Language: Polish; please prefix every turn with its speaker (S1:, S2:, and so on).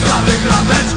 S1: Gramy, gramy,